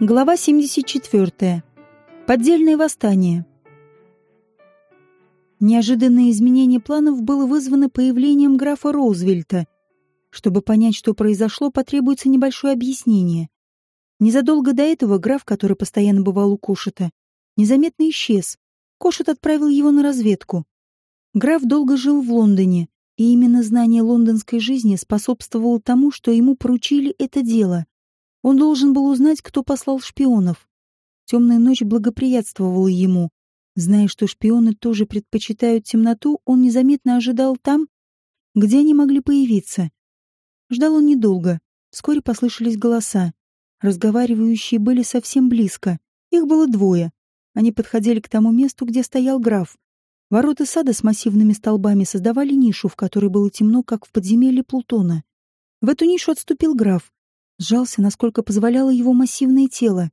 Глава 74. Поддельное восстание. Неожиданное изменение планов было вызвано появлением графа Роузвельта. Чтобы понять, что произошло, потребуется небольшое объяснение. Незадолго до этого граф, который постоянно бывал у Кошета, незаметно исчез. Кошет отправил его на разведку. Граф долго жил в Лондоне, и именно знание лондонской жизни способствовало тому, что ему поручили это дело. Он должен был узнать, кто послал шпионов. Темная ночь благоприятствовала ему. Зная, что шпионы тоже предпочитают темноту, он незаметно ожидал там, где они могли появиться. Ждал он недолго. Вскоре послышались голоса. Разговаривающие были совсем близко. Их было двое. Они подходили к тому месту, где стоял граф. Ворота сада с массивными столбами создавали нишу, в которой было темно, как в подземелье Плутона. В эту нишу отступил граф, сжался, насколько позволяло его массивное тело.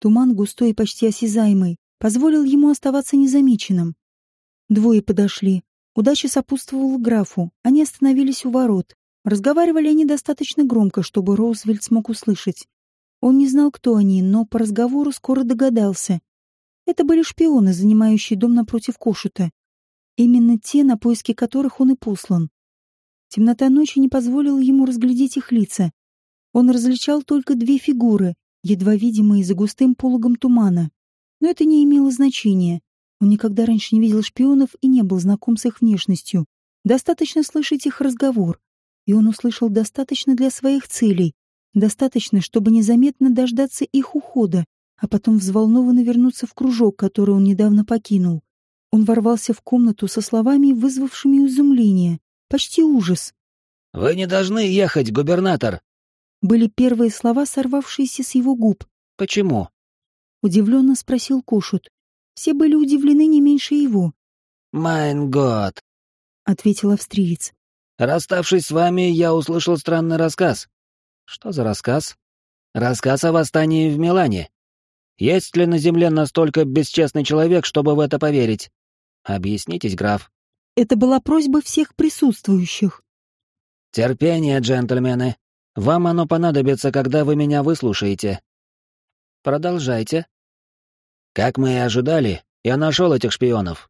Туман, густой и почти осязаемый, позволил ему оставаться незамеченным. Двое подошли. Удача сопутствовала графу. Они остановились у ворот. Разговаривали они достаточно громко, чтобы Роузвельт смог услышать. Он не знал, кто они, но по разговору скоро догадался. Это были шпионы, занимающие дом напротив Кошута. Именно те, на поиски которых он и послан. Темнота ночи не позволила ему разглядеть их лица, он различал только две фигуры, едва видимые за густым пологом тумана. Но это не имело значения. Он никогда раньше не видел шпионов и не был знаком с их внешностью. Достаточно слышать их разговор. И он услышал достаточно для своих целей. Достаточно, чтобы незаметно дождаться их ухода, а потом взволнованно вернуться в кружок, который он недавно покинул. Он ворвался в комнату со словами, вызвавшими изумление, почти ужас. «Вы не должны ехать, губернатор!» Были первые слова, сорвавшиеся с его губ. «Почему?» — удивленно спросил Кошут. Все были удивлены не меньше его. «Майн год», — ответил австриец. «Расставшись с вами, я услышал странный рассказ». «Что за рассказ?» «Рассказ о восстании в Милане. Есть ли на земле настолько бесчестный человек, чтобы в это поверить? Объяснитесь, граф». Это была просьба всех присутствующих. «Терпение, джентльмены. Вам оно понадобится, когда вы меня выслушаете. Продолжайте. Как мы и ожидали, я нашел этих шпионов.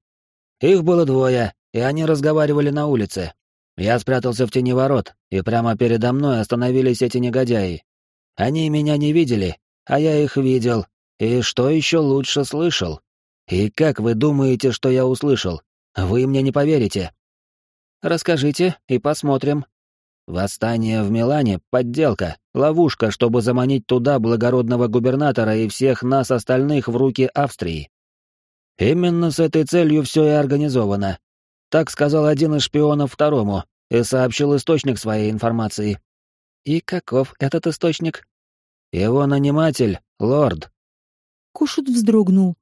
Их было двое, и они разговаривали на улице. Я спрятался в тени ворот, и прямо передо мной остановились эти негодяи. Они меня не видели, а я их видел, и что еще лучше слышал. И как вы думаете, что я услышал? Вы мне не поверите. Расскажите и посмотрим, Восстание в Милане — подделка, ловушка, чтобы заманить туда благородного губернатора и всех нас остальных в руки Австрии. Именно с этой целью все и организовано. Так сказал один из шпионов второму и сообщил источник своей информации. И каков этот источник? Его наниматель — лорд. Кушут вздрогнул.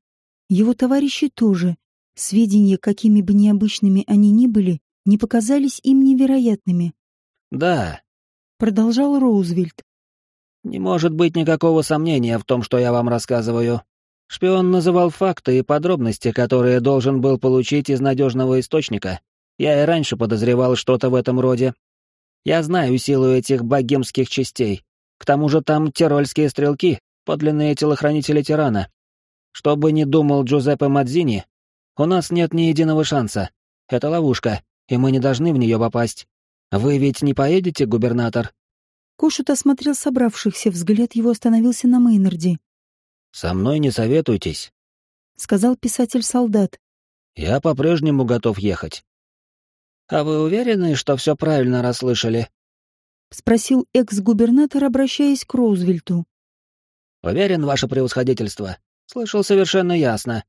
Его товарищи тоже. Сведения, какими бы необычными они ни были, не показались им невероятными. «Да», — продолжал Роузвельт. «Не может быть никакого сомнения в том, что я вам рассказываю. Шпион называл факты и подробности, которые должен был получить из надежного источника. Я и раньше подозревал что-то в этом роде. Я знаю силу этих богемских частей. К тому же там тирольские стрелки, подлинные телохранители тирана. Что бы ни думал Джузеппе Мадзини, у нас нет ни единого шанса. Это ловушка, и мы не должны в нее попасть. Вы ведь не поедете, губернатор? Кошут осмотрел собравшихся, взгляд его остановился на Мейнарде. «Со мной не советуйтесь», — сказал писатель-солдат. «Я по-прежнему готов ехать». «А вы уверены, что все правильно расслышали?» — спросил экс-губернатор, обращаясь к Роузвельту. «Уверен, ваше превосходительство. Слышал совершенно ясно.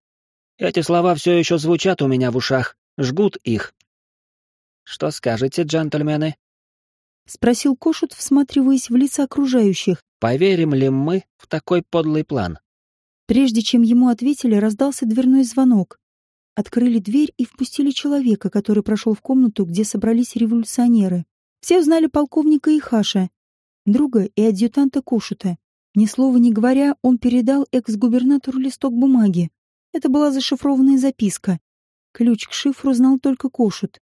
Эти слова все еще звучат у меня в ушах, жгут их. Что скажете, джентльмены? Спросил Кошут, всматриваясь в лица окружающих. Поверим ли мы в такой подлый план? Прежде чем ему ответили, раздался дверной звонок. Открыли дверь и впустили человека, который прошел в комнату, где собрались революционеры. Все узнали полковника Ихаша, друга и адъютанта Кошута. Ни слова не говоря, он передал экс-губернатору листок бумаги. Это была зашифрованная записка. Ключ к шифру знал только Кошут.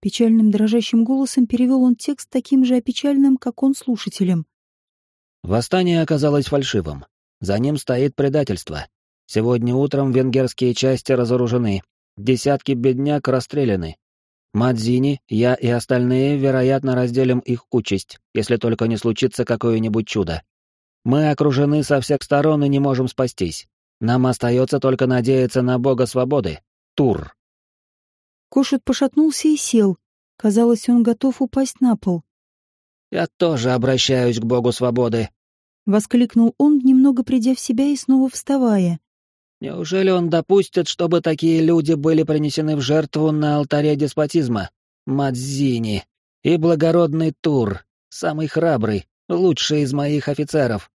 Печальным дрожащим голосом перевел он текст таким же опечальным, как он слушателем. Восстание оказалось фальшивым. За ним стоит предательство. Сегодня утром венгерские части разоружены, десятки бедняк расстреляны. Мадзини, я и остальные, вероятно, разделим их участь, если только не случится какое-нибудь чудо. Мы окружены со всех сторон и не можем спастись. Нам остается только надеяться на бога свободы. Тур. Кошет пошатнулся и сел. Казалось, он готов упасть на пол. «Я тоже обращаюсь к богу свободы», — воскликнул он, немного придя в себя и снова вставая. «Неужели он допустит, чтобы такие люди были принесены в жертву на алтаре деспотизма? Мадзини и благородный Тур, самый храбрый, лучший из моих офицеров».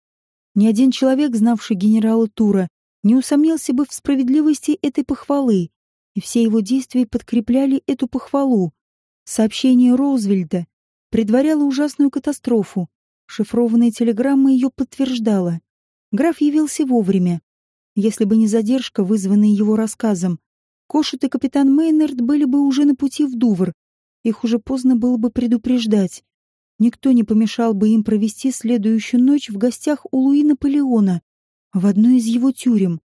Ни один человек, знавший генерала Тура, не усомнился бы в справедливости этой похвалы, и все его действия подкрепляли эту похвалу. Сообщение Роузвельда предваряло ужасную катастрофу. Шифрованная телеграмма ее подтверждала. Граф явился вовремя. Если бы не задержка, вызванная его рассказом, Кошут и капитан Мейнард были бы уже на пути в Дувр. Их уже поздно было бы предупреждать. Никто не помешал бы им провести следующую ночь в гостях у Луи Наполеона, в одной из его тюрем.